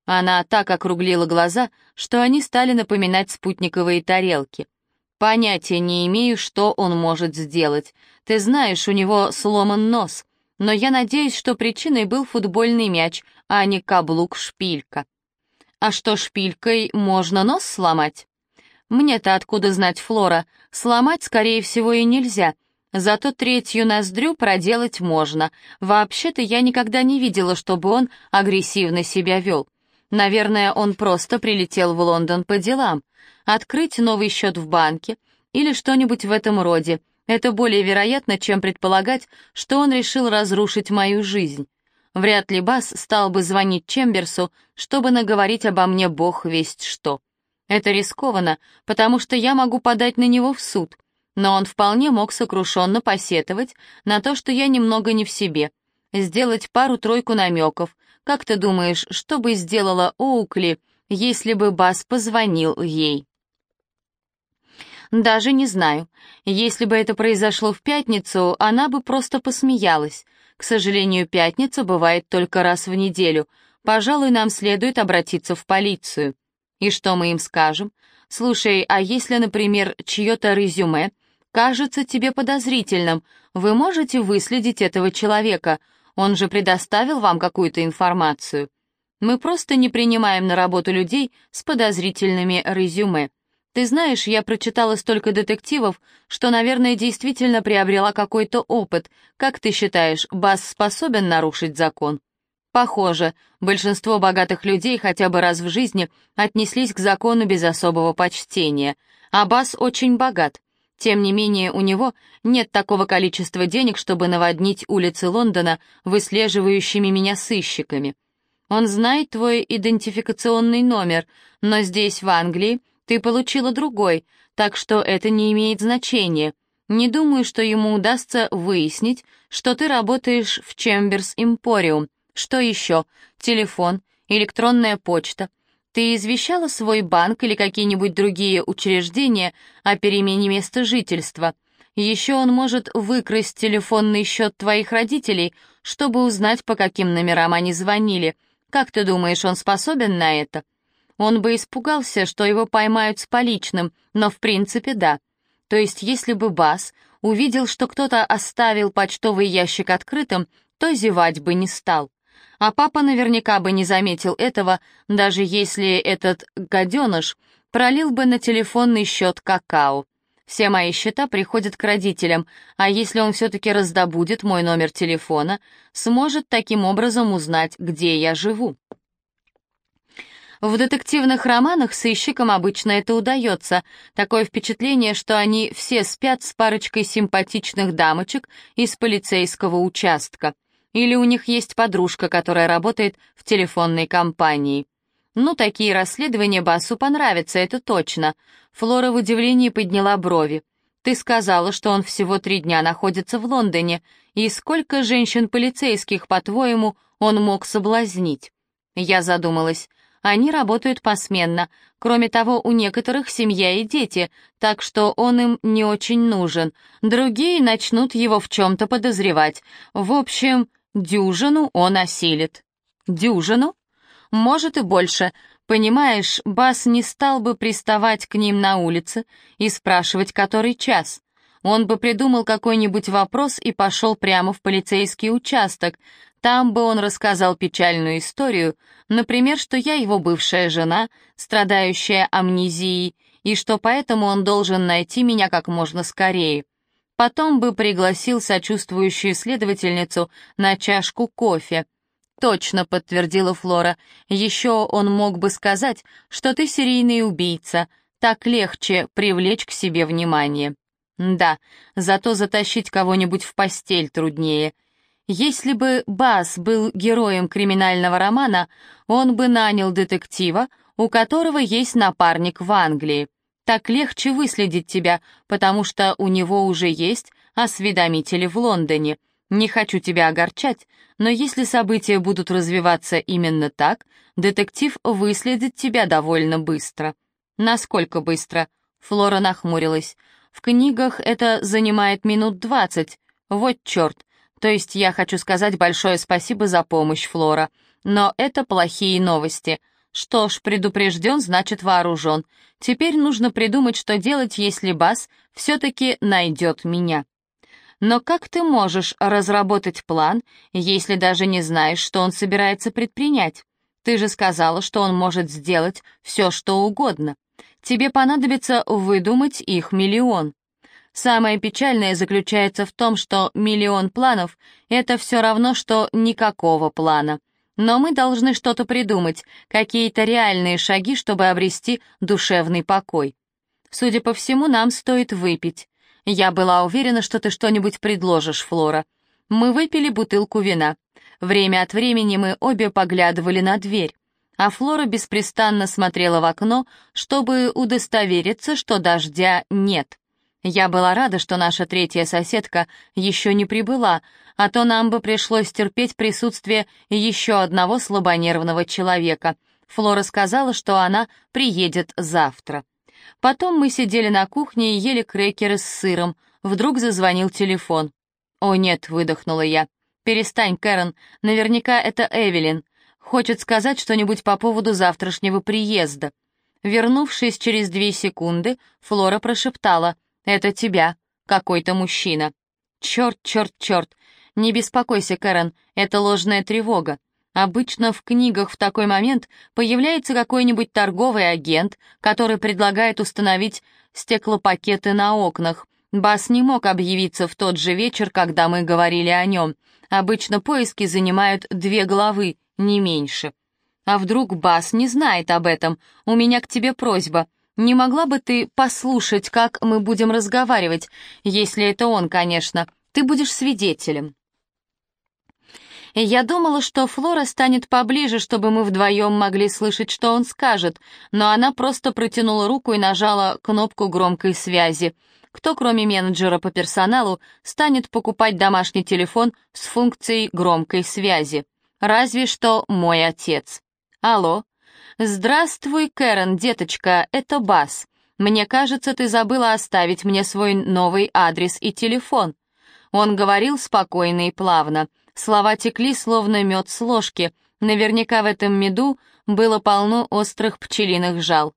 Speaker 1: Она так округлила глаза, что они стали напоминать спутниковые тарелки. «Понятия не имею, что он может сделать. Ты знаешь, у него сломан нос но я надеюсь, что причиной был футбольный мяч, а не каблук-шпилька. А что шпилькой можно нос сломать? Мне-то откуда знать Флора, сломать, скорее всего, и нельзя, зато третью ноздрю проделать можно. Вообще-то я никогда не видела, чтобы он агрессивно себя вел. Наверное, он просто прилетел в Лондон по делам. Открыть новый счет в банке или что-нибудь в этом роде — это более вероятно, чем предполагать, что он решил разрушить мою жизнь. Вряд ли Бас стал бы звонить Чемберсу, чтобы наговорить обо мне бог весть что. Это рискованно, потому что я могу подать на него в суд, но он вполне мог сокрушенно посетовать на то, что я немного не в себе, сделать пару-тройку намеков. Как ты думаешь, что бы сделала Оукли, если бы Бас позвонил ей? Даже не знаю. Если бы это произошло в пятницу, она бы просто посмеялась. К сожалению, пятница бывает только раз в неделю. Пожалуй, нам следует обратиться в полицию. И что мы им скажем? Слушай, а если, например, чье-то резюме кажется тебе подозрительным, вы можете выследить этого человека? Он же предоставил вам какую-то информацию. Мы просто не принимаем на работу людей с подозрительными резюме. Ты знаешь, я прочитала столько детективов, что, наверное, действительно приобрела какой-то опыт. Как ты считаешь, Бас способен нарушить закон? Похоже, большинство богатых людей хотя бы раз в жизни отнеслись к закону без особого почтения. А Бас очень богат. Тем не менее, у него нет такого количества денег, чтобы наводнить улицы Лондона выслеживающими меня сыщиками. Он знает твой идентификационный номер, но здесь, в Англии, ты получила другой, так что это не имеет значения. Не думаю, что ему удастся выяснить, что ты работаешь в Чемберс Импориум. Что еще? Телефон, электронная почта. Ты извещала свой банк или какие-нибудь другие учреждения о перемене места жительства. Еще он может выкрасть телефонный счет твоих родителей, чтобы узнать, по каким номерам они звонили. Как ты думаешь, он способен на это?» Он бы испугался, что его поймают с поличным, но в принципе да. То есть если бы Бас увидел, что кто-то оставил почтовый ящик открытым, то зевать бы не стал. А папа наверняка бы не заметил этого, даже если этот гаденыш пролил бы на телефонный счет какао. Все мои счета приходят к родителям, а если он все-таки раздобудет мой номер телефона, сможет таким образом узнать, где я живу. В детективных романах сыщикам обычно это удается. Такое впечатление, что они все спят с парочкой симпатичных дамочек из полицейского участка. Или у них есть подружка, которая работает в телефонной компании. Ну, такие расследования Басу понравятся, это точно. Флора в удивлении подняла брови. Ты сказала, что он всего три дня находится в Лондоне. И сколько женщин-полицейских, по-твоему, он мог соблазнить? Я задумалась. Они работают посменно. Кроме того, у некоторых семья и дети, так что он им не очень нужен. Другие начнут его в чем-то подозревать. В общем, дюжину он осилит. Дюжину? Может и больше. Понимаешь, Бас не стал бы приставать к ним на улице и спрашивать, который час. Он бы придумал какой-нибудь вопрос и пошел прямо в полицейский участок, там бы он рассказал печальную историю, например, что я его бывшая жена, страдающая амнезией, и что поэтому он должен найти меня как можно скорее. Потом бы пригласил сочувствующую следовательницу на чашку кофе. «Точно», — подтвердила Флора. «Еще он мог бы сказать, что ты серийный убийца. Так легче привлечь к себе внимание». «Да, зато затащить кого-нибудь в постель труднее». Если бы Бас был героем криминального романа, он бы нанял детектива, у которого есть напарник в Англии. Так легче выследить тебя, потому что у него уже есть осведомители в Лондоне. Не хочу тебя огорчать, но если события будут развиваться именно так, детектив выследит тебя довольно быстро. Насколько быстро? Флора нахмурилась. В книгах это занимает минут двадцать. Вот черт. То есть я хочу сказать большое спасибо за помощь, Флора. Но это плохие новости. Что ж, предупрежден, значит вооружен. Теперь нужно придумать, что делать, если Бас все-таки найдет меня. Но как ты можешь разработать план, если даже не знаешь, что он собирается предпринять? Ты же сказала, что он может сделать все, что угодно. Тебе понадобится выдумать их миллион. Самое печальное заключается в том, что миллион планов — это все равно, что никакого плана. Но мы должны что-то придумать, какие-то реальные шаги, чтобы обрести душевный покой. Судя по всему, нам стоит выпить. Я была уверена, что ты что-нибудь предложишь, Флора. Мы выпили бутылку вина. Время от времени мы обе поглядывали на дверь, а Флора беспрестанно смотрела в окно, чтобы удостовериться, что дождя нет. Я была рада, что наша третья соседка еще не прибыла, а то нам бы пришлось терпеть присутствие еще одного слабонервного человека. Флора сказала, что она приедет завтра. Потом мы сидели на кухне и ели крекеры с сыром. Вдруг зазвонил телефон. «О нет», — выдохнула я. «Перестань, Кэрон, наверняка это Эвелин. Хочет сказать что-нибудь по поводу завтрашнего приезда». Вернувшись через две секунды, Флора прошептала «Это тебя, какой-то мужчина». «Черт, черт, черт! Не беспокойся, Кэрон, это ложная тревога. Обычно в книгах в такой момент появляется какой-нибудь торговый агент, который предлагает установить стеклопакеты на окнах. Бас не мог объявиться в тот же вечер, когда мы говорили о нем. Обычно поиски занимают две главы, не меньше. А вдруг Бас не знает об этом? У меня к тебе просьба. Не могла бы ты послушать, как мы будем разговаривать, если это он, конечно. Ты будешь свидетелем. Я думала, что Флора станет поближе, чтобы мы вдвоем могли слышать, что он скажет, но она просто протянула руку и нажала кнопку громкой связи. Кто, кроме менеджера по персоналу, станет покупать домашний телефон с функцией громкой связи? Разве что мой отец. Алло. Здравствуй, Кэрон, деточка, это Бас. Мне кажется, ты забыла оставить мне свой новый адрес и телефон. Он говорил спокойно и плавно. Слова текли, словно мед с ложки. Наверняка в этом меду было полно острых пчелиных жал.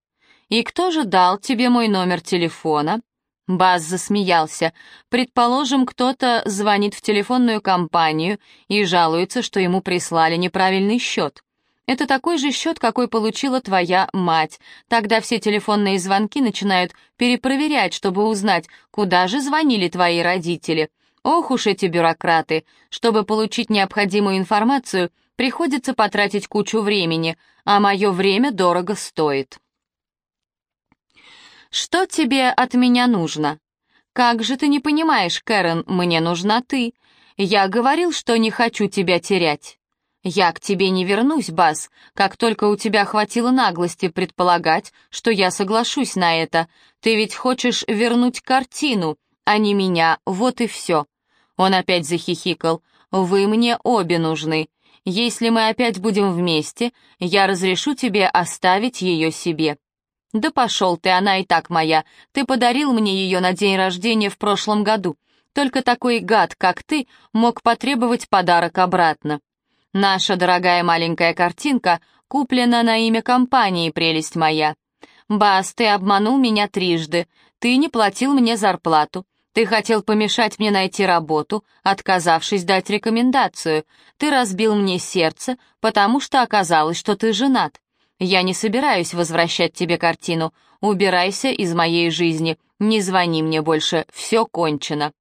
Speaker 1: «И кто же дал тебе мой номер телефона?» Баз засмеялся. «Предположим, кто-то звонит в телефонную компанию и жалуется, что ему прислали неправильный счет. Это такой же счет, какой получила твоя мать. Тогда все телефонные звонки начинают перепроверять, чтобы узнать, куда же звонили твои родители. Ох уж эти бюрократы! Чтобы получить необходимую информацию, приходится потратить кучу времени, а мое время дорого стоит. «Что тебе от меня нужно?» «Как же ты не понимаешь, Кэрон, мне нужна ты. Я говорил, что не хочу тебя терять». «Я к тебе не вернусь, Бас, как только у тебя хватило наглости предполагать, что я соглашусь на это. Ты ведь хочешь вернуть картину, а не меня, вот и все». Он опять захихикал. «Вы мне обе нужны. Если мы опять будем вместе, я разрешу тебе оставить ее себе». «Да пошел ты, она и так моя. Ты подарил мне ее на день рождения в прошлом году. Только такой гад, как ты, мог потребовать подарок обратно. Наша дорогая маленькая картинка куплена на имя компании, прелесть моя. Бас, ты обманул меня трижды. Ты не платил мне зарплату. Ты хотел помешать мне найти работу, отказавшись дать рекомендацию. Ты разбил мне сердце, потому что оказалось, что ты женат. Я не собираюсь возвращать тебе картину. Убирайся из моей жизни. Не звони мне больше. Все кончено.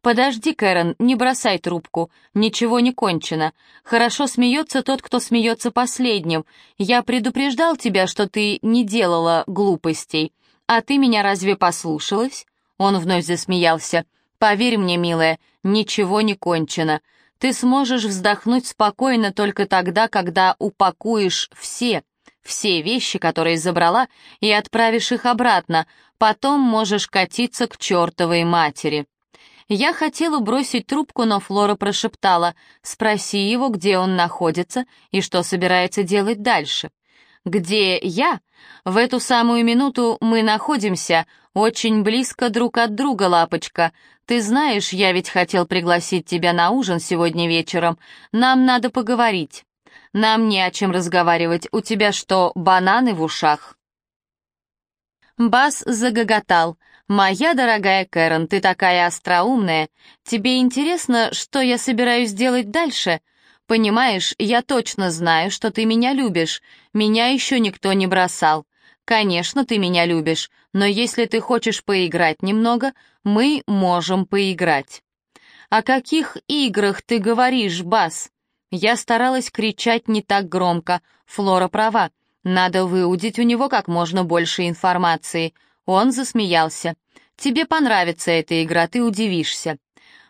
Speaker 1: «Подожди, Кэрон, не бросай трубку. Ничего не кончено. Хорошо смеется тот, кто смеется последним. Я предупреждал тебя, что ты не делала глупостей. А ты меня разве послушалась?» Он вновь засмеялся. «Поверь мне, милая, ничего не кончено. Ты сможешь вздохнуть спокойно только тогда, когда упакуешь все, все вещи, которые забрала, и отправишь их обратно, потом можешь катиться к чертовой матери. Я хотела бросить трубку, но Флора прошептала, спроси его, где он находится и что собирается делать дальше. Где я? В эту самую минуту мы находимся очень близко друг от друга, лапочка. Ты знаешь, я ведь хотел пригласить тебя на ужин сегодня вечером. Нам надо поговорить. Нам не о чем разговаривать. У тебя что, бананы в ушах?» Бас загоготал. «Моя дорогая Кэрон, ты такая остроумная. Тебе интересно, что я собираюсь делать дальше? Понимаешь, я точно знаю, что ты меня любишь. Меня еще никто не бросал. Конечно, ты меня любишь, но если ты хочешь поиграть немного, мы можем поиграть». «О каких играх ты говоришь, Бас?» Я старалась кричать не так громко. Флора права. Надо выудить у него как можно больше информации. Он засмеялся. «Тебе понравится эта игра, ты удивишься».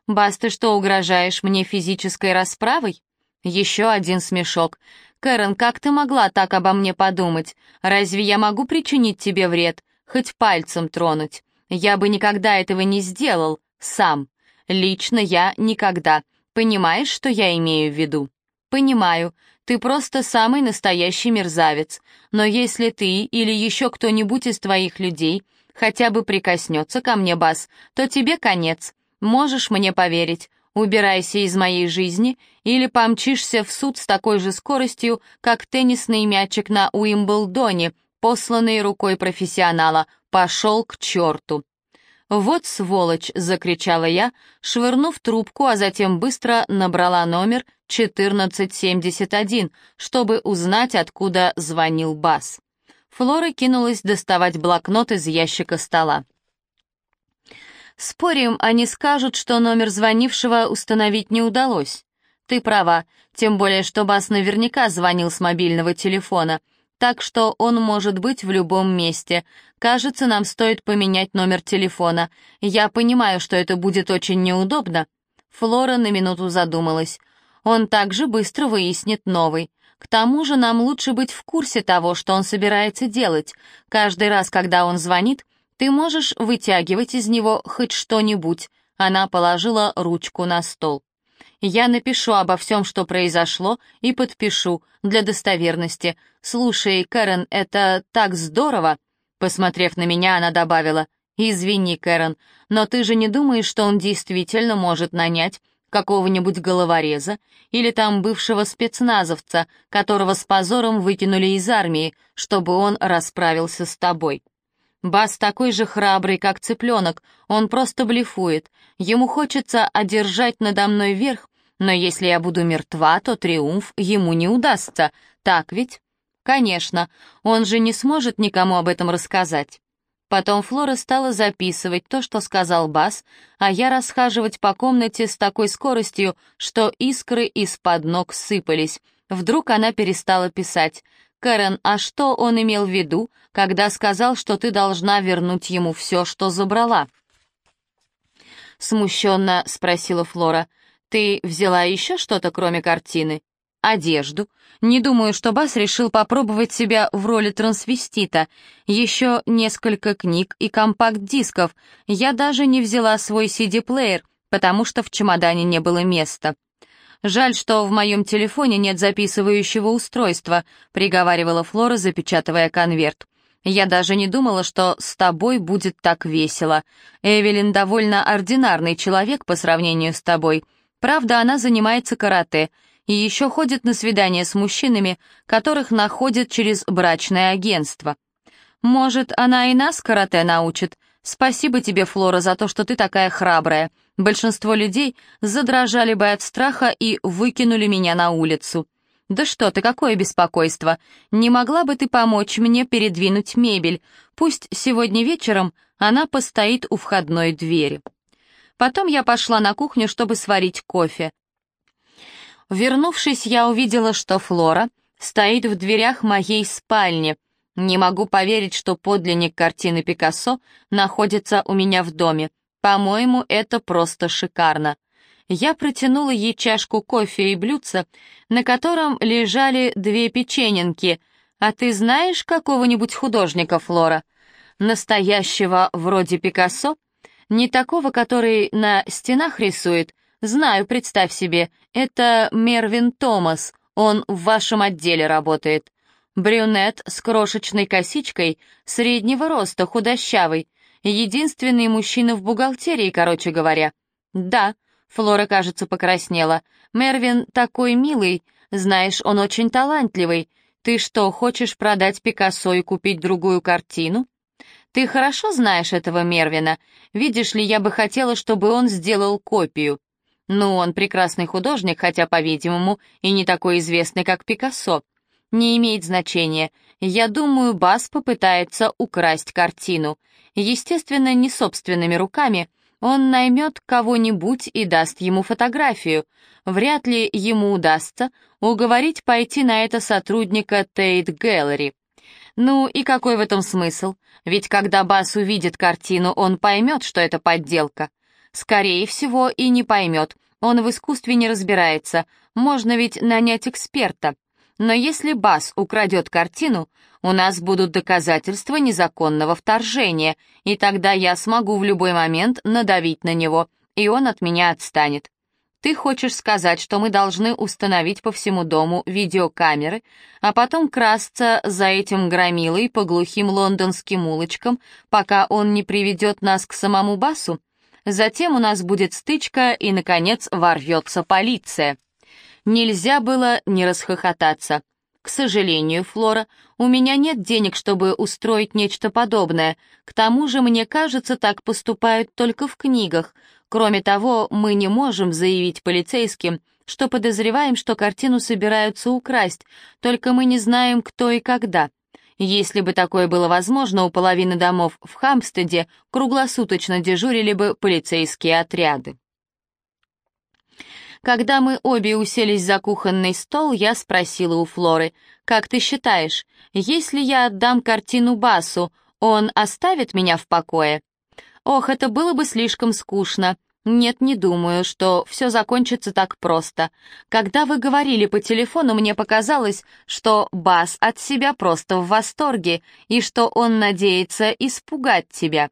Speaker 1: «Бас, ты что, угрожаешь мне физической расправой?» Еще один смешок. «Кэрон, как ты могла так обо мне подумать? Разве я могу причинить тебе вред? Хоть пальцем тронуть? Я бы никогда этого не сделал, сам. Лично я никогда. Понимаешь, что я имею в виду? Понимаю. Ты просто самый настоящий мерзавец. Но если ты или еще кто-нибудь из твоих людей хотя бы прикоснется ко мне, Бас, то тебе конец. Можешь мне поверить. Убирайся из моей жизни или помчишься в суд с такой же скоростью, как теннисный мячик на Уимблдоне, посланный рукой профессионала. Пошел к черту. «Вот сволочь!» — закричала я, швырнув трубку, а затем быстро набрала номер 1471, чтобы узнать, откуда звонил Бас. Флора кинулась доставать блокнот из ящика стола. «Спорим, они скажут, что номер звонившего установить не удалось. Ты права, тем более, что Бас наверняка звонил с мобильного телефона так что он может быть в любом месте. Кажется, нам стоит поменять номер телефона. Я понимаю, что это будет очень неудобно». Флора на минуту задумалась. «Он также быстро выяснит новый. К тому же нам лучше быть в курсе того, что он собирается делать. Каждый раз, когда он звонит, ты можешь вытягивать из него хоть что-нибудь». Она положила ручку на стол. Я напишу обо всем, что произошло, и подпишу, для достоверности. Слушай, Кэрон, это так здорово!» Посмотрев на меня, она добавила, «Извини, Кэрон, но ты же не думаешь, что он действительно может нанять какого-нибудь головореза или там бывшего спецназовца, которого с позором выкинули из армии, чтобы он расправился с тобой?» Бас такой же храбрый, как цыпленок, он просто блефует. Ему хочется одержать надо мной верх, но если я буду мертва, то триумф ему не удастся, так ведь? Конечно, он же не сможет никому об этом рассказать. Потом Флора стала записывать то, что сказал Бас, а я расхаживать по комнате с такой скоростью, что искры из-под ног сыпались. Вдруг она перестала писать. «Кэрен, а что он имел в виду, когда сказал, что ты должна вернуть ему все, что забрала?» Смущенно спросила Флора. «Ты взяла еще что-то, кроме картины?» «Одежду. Не думаю, что Бас решил попробовать себя в роли трансвестита. Еще несколько книг и компакт-дисков. Я даже не взяла свой CD-плеер, потому что в чемодане не было места». «Жаль, что в моем телефоне нет записывающего устройства», — приговаривала Флора, запечатывая конверт. «Я даже не думала, что с тобой будет так весело. Эвелин довольно ординарный человек по сравнению с тобой. Правда, она занимается карате и еще ходит на свидания с мужчинами, которых находит через брачное агентство. Может, она и нас карате научит? Спасибо тебе, Флора, за то, что ты такая храбрая. Большинство людей задрожали бы от страха и выкинули меня на улицу. «Да что ты, какое беспокойство! Не могла бы ты помочь мне передвинуть мебель? Пусть сегодня вечером она постоит у входной двери». Потом я пошла на кухню, чтобы сварить кофе. Вернувшись, я увидела, что Флора стоит в дверях моей спальни. Не могу поверить, что подлинник картины Пикассо находится у меня в доме. По-моему, это просто шикарно. Я протянула ей чашку кофе и блюдца, на котором лежали две печененки. «А ты знаешь какого-нибудь художника, Флора? Настоящего вроде Пикассо? Не такого, который на стенах рисует? Знаю, представь себе, это Мервин Томас, он в вашем отделе работает. Брюнет с крошечной косичкой, среднего роста, худощавый. Единственный мужчина в бухгалтерии, короче говоря. Да, Флора, кажется, покраснела. Мервин такой милый, знаешь, он очень талантливый. Ты что, хочешь продать Пикассо и купить другую картину? Ты хорошо знаешь этого Мервина. Видишь ли, я бы хотела, чтобы он сделал копию. Ну, он прекрасный художник, хотя, по-видимому, и не такой известный, как Пикассо. Не имеет значения. Я думаю, Бас попытается украсть картину. Естественно, не собственными руками. Он наймет кого-нибудь и даст ему фотографию. Вряд ли ему удастся уговорить пойти на это сотрудника Тейт Гэллери. Ну и какой в этом смысл? Ведь когда Бас увидит картину, он поймет, что это подделка. Скорее всего, и не поймет. Он в искусстве не разбирается. Можно ведь нанять эксперта. Но если Бас украдет картину, у нас будут доказательства незаконного вторжения, и тогда я смогу в любой момент надавить на него, и он от меня отстанет. Ты хочешь сказать, что мы должны установить по всему дому видеокамеры, а потом красться за этим громилой по глухим лондонским улочкам, пока он не приведет нас к самому Басу? Затем у нас будет стычка, и, наконец, ворвется полиция. Нельзя было не расхохотаться. К сожалению, Флора, у меня нет денег, чтобы устроить нечто подобное. К тому же, мне кажется, так поступают только в книгах. Кроме того, мы не можем заявить полицейским, что подозреваем, что картину собираются украсть, только мы не знаем, кто и когда. Если бы такое было возможно, у половины домов в Хамстеде круглосуточно дежурили бы полицейские отряды. Когда мы обе уселись за кухонный стол, я спросила у Флоры, «Как ты считаешь, если я отдам картину Басу, он оставит меня в покое?» «Ох, это было бы слишком скучно. Нет, не думаю, что все закончится так просто. Когда вы говорили по телефону, мне показалось, что Бас от себя просто в восторге и что он надеется испугать тебя.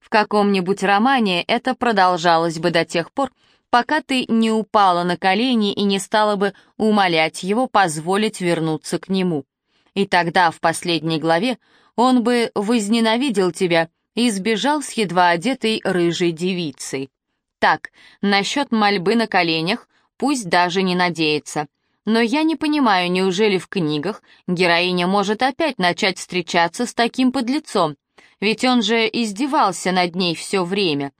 Speaker 1: В каком-нибудь романе это продолжалось бы до тех пор, пока ты не упала на колени и не стала бы умолять его позволить вернуться к нему. И тогда, в последней главе, он бы возненавидел тебя и сбежал с едва одетой рыжей девицей. Так, насчет мольбы на коленях пусть даже не надеется. Но я не понимаю, неужели в книгах героиня может опять начать встречаться с таким подлецом? Ведь он же издевался над ней все время.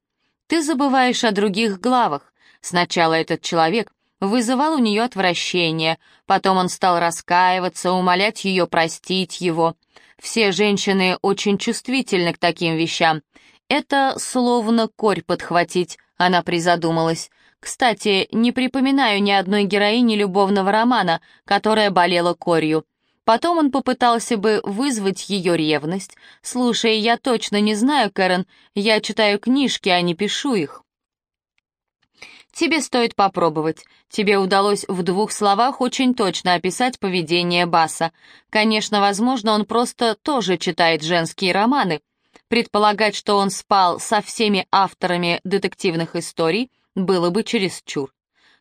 Speaker 1: Ты забываешь о других главах. Сначала этот человек вызывал у нее отвращение, потом он стал раскаиваться, умолять ее простить его. Все женщины очень чувствительны к таким вещам. Это словно корь подхватить, она призадумалась. Кстати, не припоминаю ни одной героини любовного романа, которая болела корью. Потом он попытался бы вызвать ее ревность. «Слушай, я точно не знаю, Кэрон, я читаю книжки, а не пишу их». Тебе стоит попробовать. Тебе удалось в двух словах очень точно описать поведение Баса. Конечно, возможно, он просто тоже читает женские романы. Предполагать, что он спал со всеми авторами детективных историй, было бы чересчур.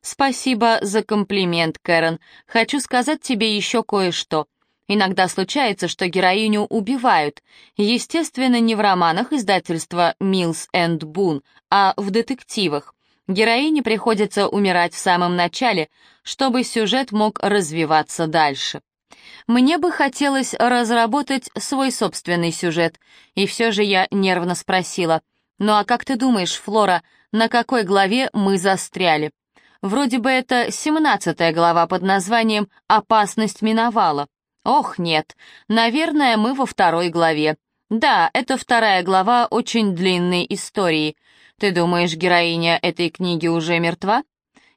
Speaker 1: Спасибо за комплимент, Кэрон. Хочу сказать тебе еще кое-что. Иногда случается, что героиню убивают. Естественно, не в романах издательства «Милс энд Бун», а в детективах. Героине приходится умирать в самом начале, чтобы сюжет мог развиваться дальше. Мне бы хотелось разработать свой собственный сюжет, и все же я нервно спросила, «Ну а как ты думаешь, Флора, на какой главе мы застряли?» Вроде бы это семнадцатая глава под названием «Опасность миновала». Ох, нет, наверное, мы во второй главе. Да, это вторая глава очень длинной истории — «Ты думаешь, героиня этой книги уже мертва?»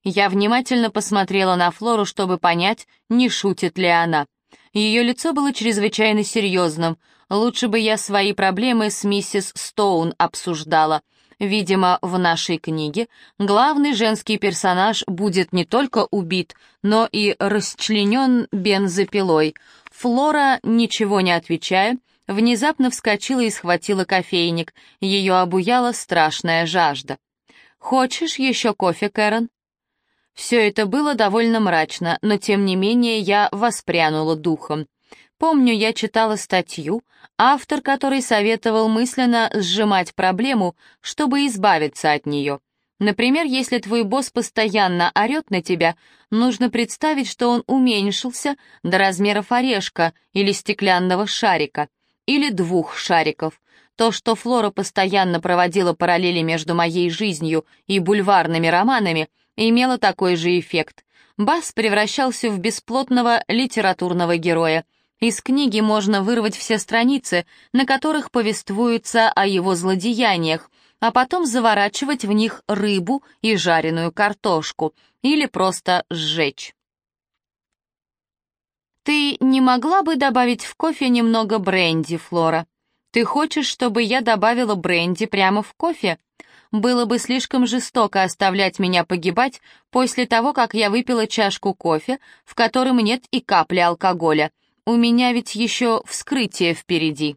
Speaker 1: Я внимательно посмотрела на Флору, чтобы понять, не шутит ли она. Ее лицо было чрезвычайно серьезным. Лучше бы я свои проблемы с миссис Стоун обсуждала. Видимо, в нашей книге главный женский персонаж будет не только убит, но и расчленен бензопилой. Флора, ничего не отвечая, внезапно вскочила и схватила кофейник. Ее обуяла страшная жажда. «Хочешь еще кофе, Кэрон?» Все это было довольно мрачно, но тем не менее я воспрянула духом. Помню, я читала статью, автор которой советовал мысленно сжимать проблему, чтобы избавиться от нее. Например, если твой босс постоянно орет на тебя, нужно представить, что он уменьшился до размеров орешка или стеклянного шарика, или двух шариков. То, что Флора постоянно проводила параллели между моей жизнью и бульварными романами, имело такой же эффект. Бас превращался в бесплотного литературного героя — из книги можно вырвать все страницы, на которых повествуется о его злодеяниях, а потом заворачивать в них рыбу и жареную картошку, или просто сжечь. «Ты не могла бы добавить в кофе немного бренди, Флора? Ты хочешь, чтобы я добавила бренди прямо в кофе? Было бы слишком жестоко оставлять меня погибать после того, как я выпила чашку кофе, в котором нет и капли алкоголя. У меня ведь еще вскрытие впереди.